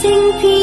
惊天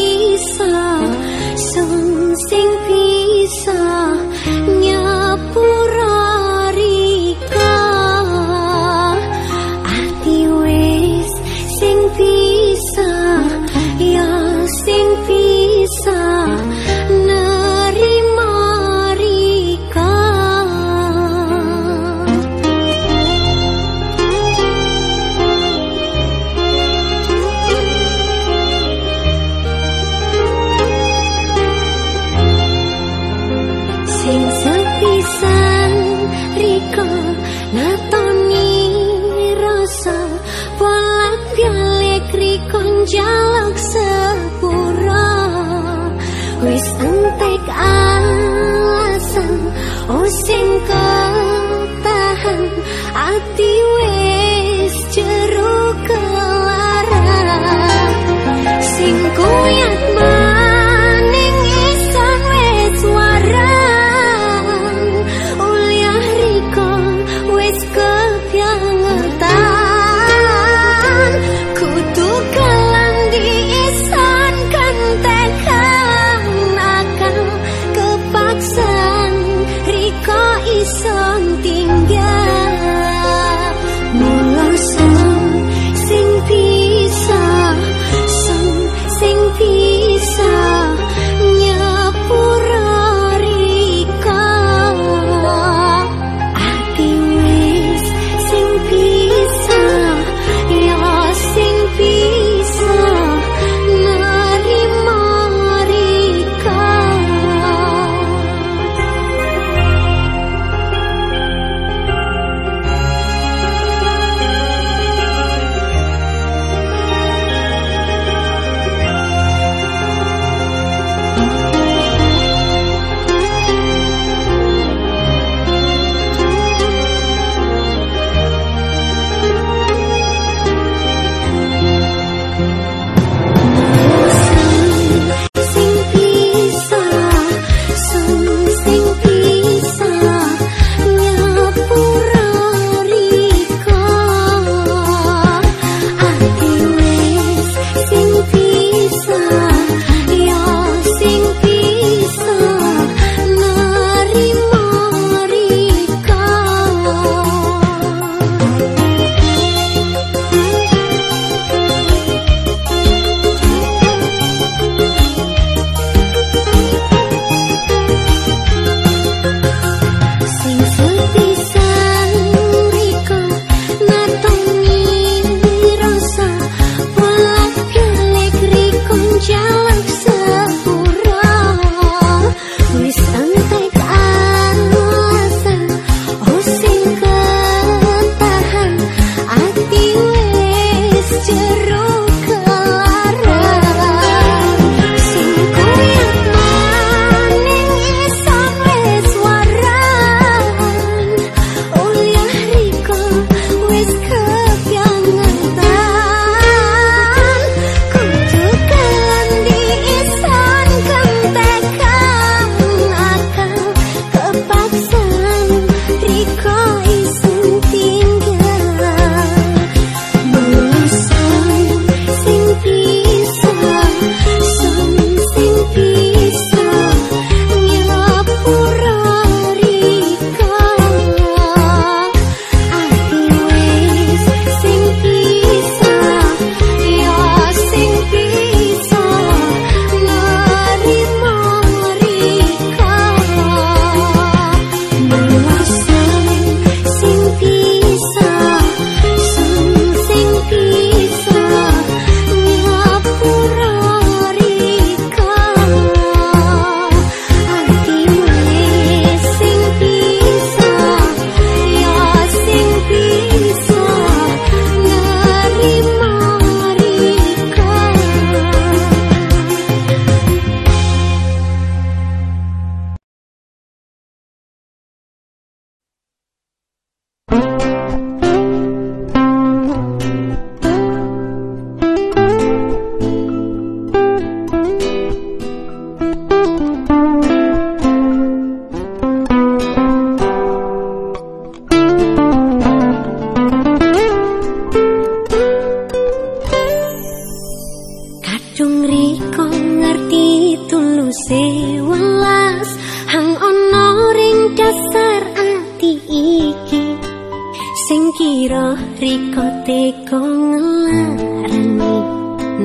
sing kira riko teko ngelarani.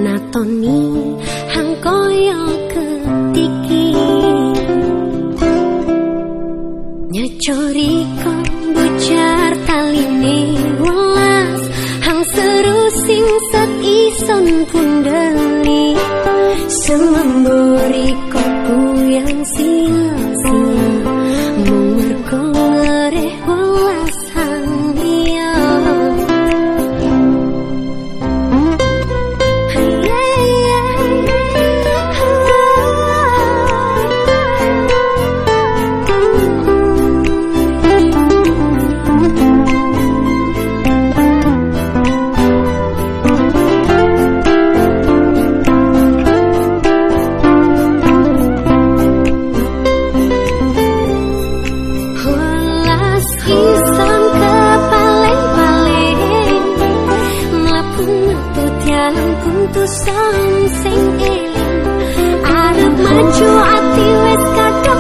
Natoni hang koyo ketiki nyocori bujar taline welas. Hang seru sing sat ison kundeli. Semembur riko yang sing Mencuat wis kakak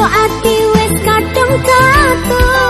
Ati wes kadung katung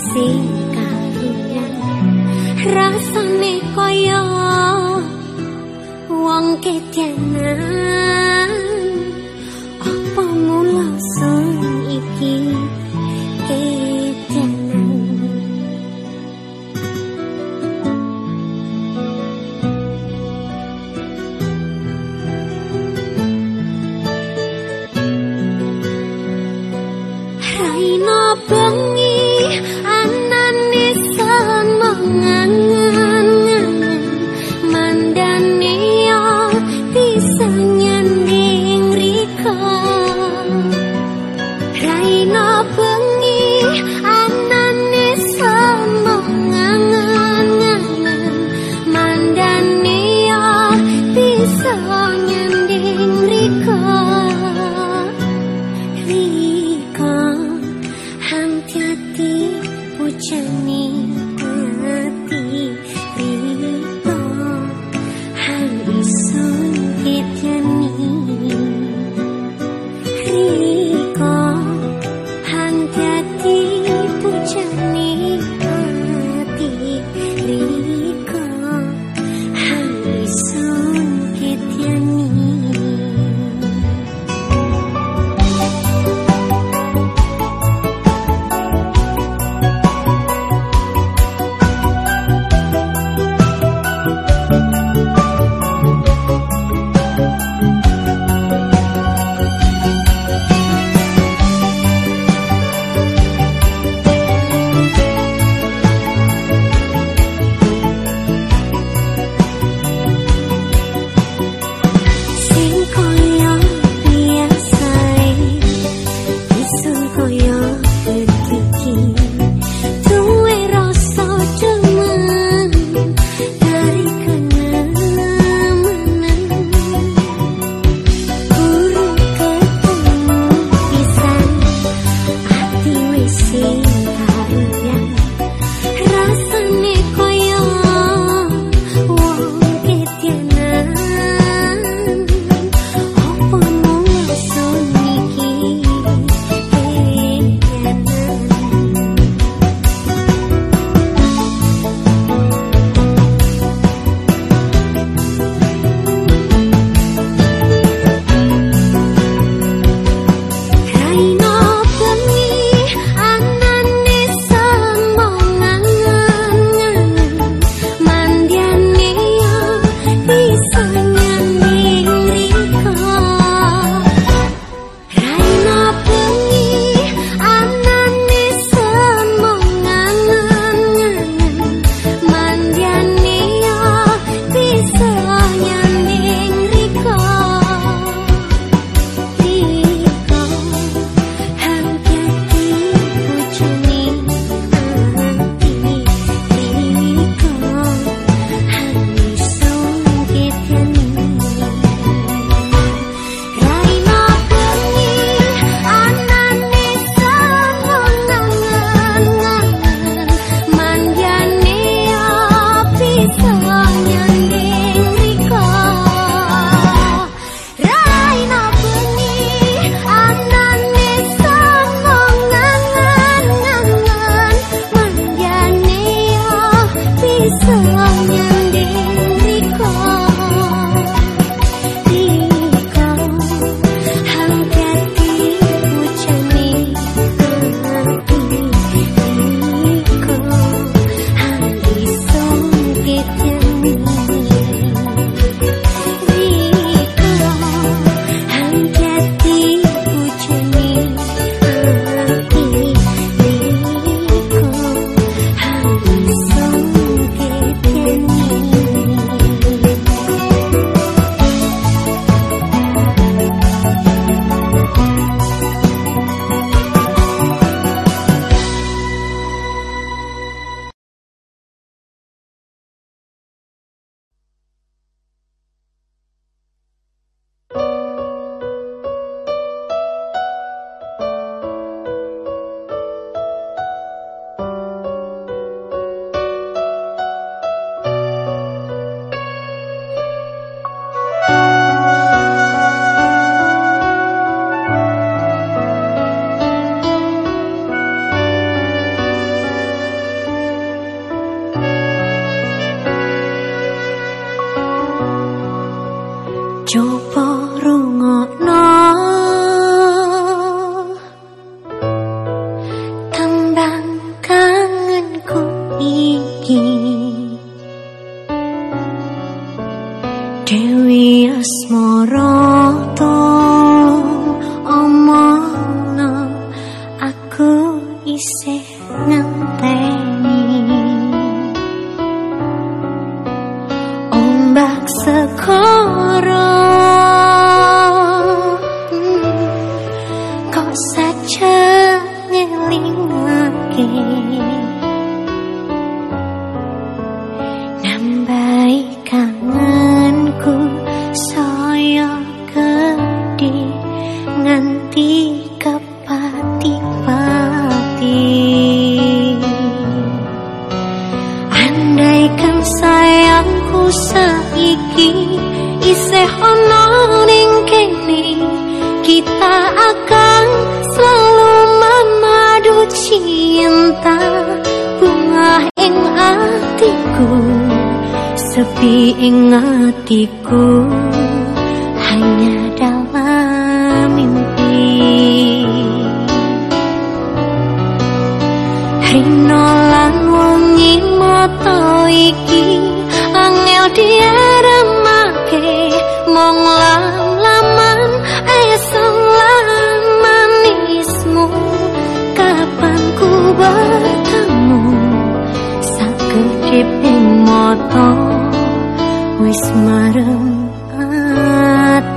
sing kawian rasane koyo wong ketianan apa mula sun iki?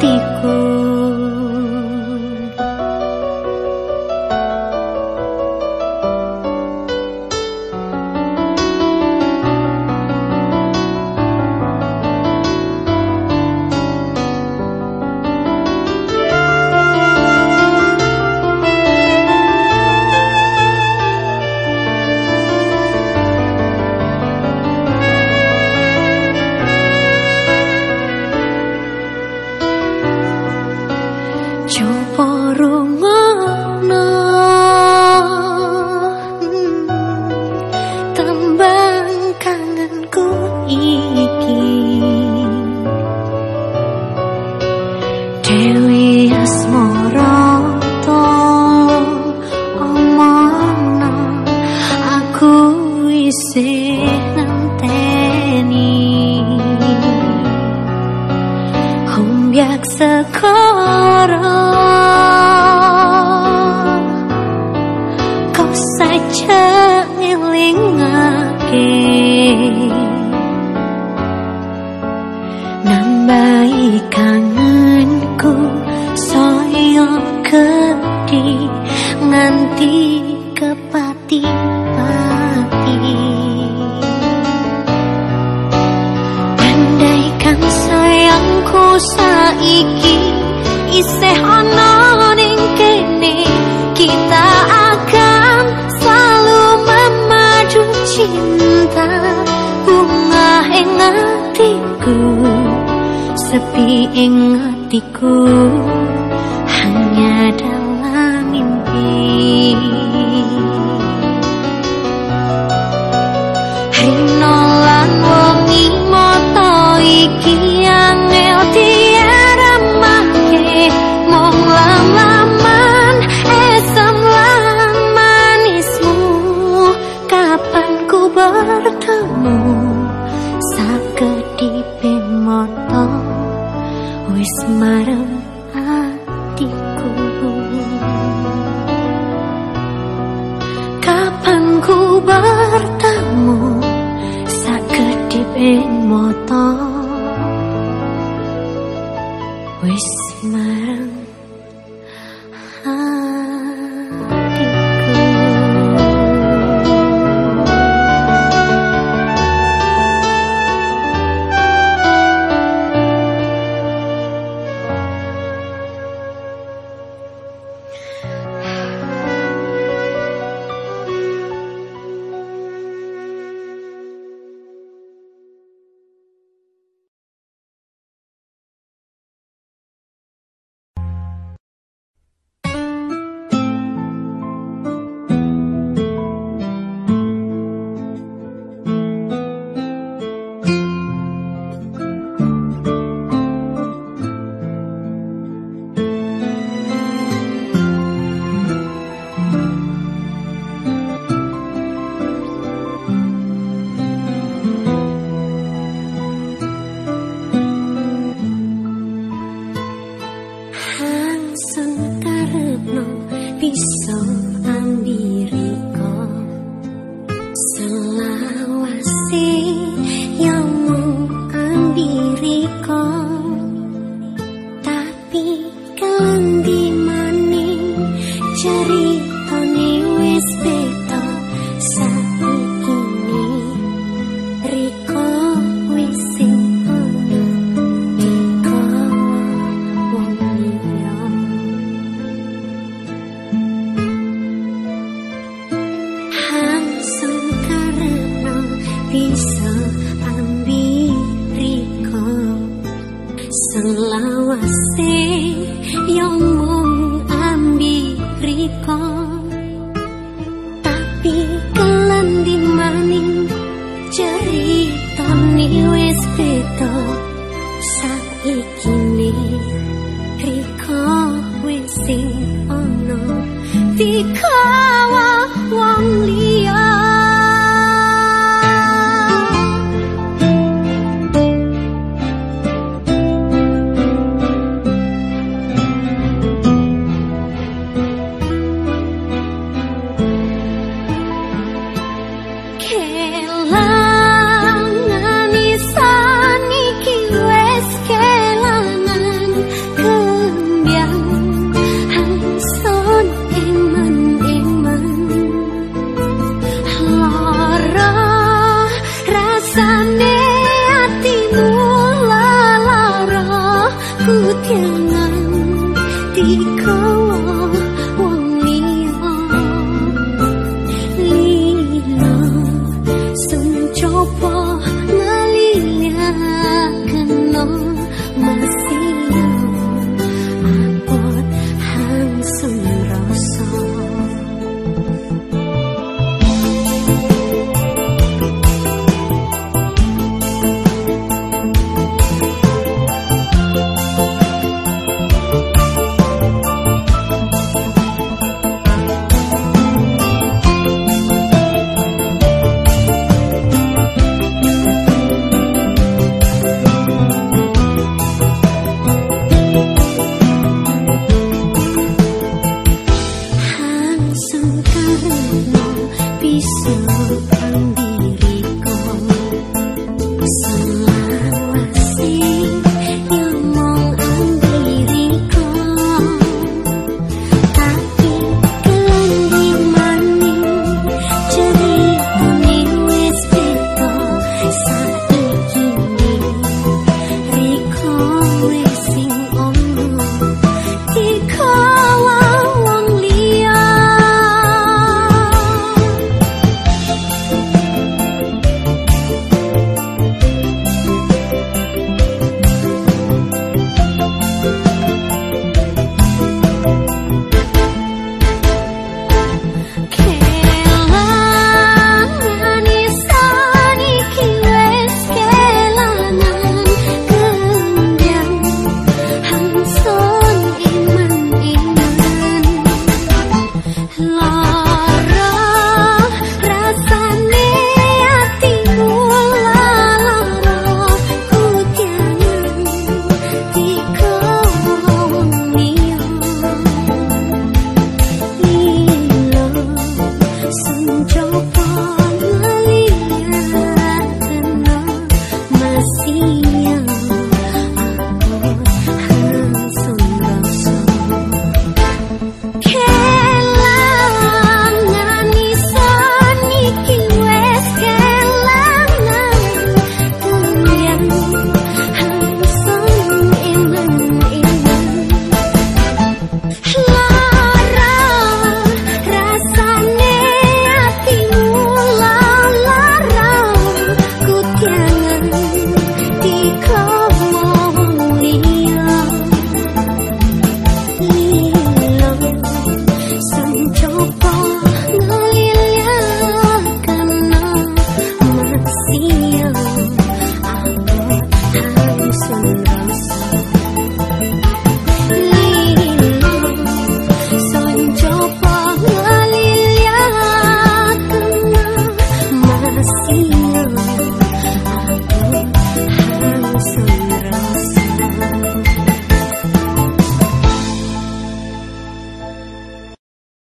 一壶 ku Sepi ingatiku Hanya dalam mimpi. Rinolan wongi moto iki angel di semaram hatiku. Kapan ku bertemu sakit di motor?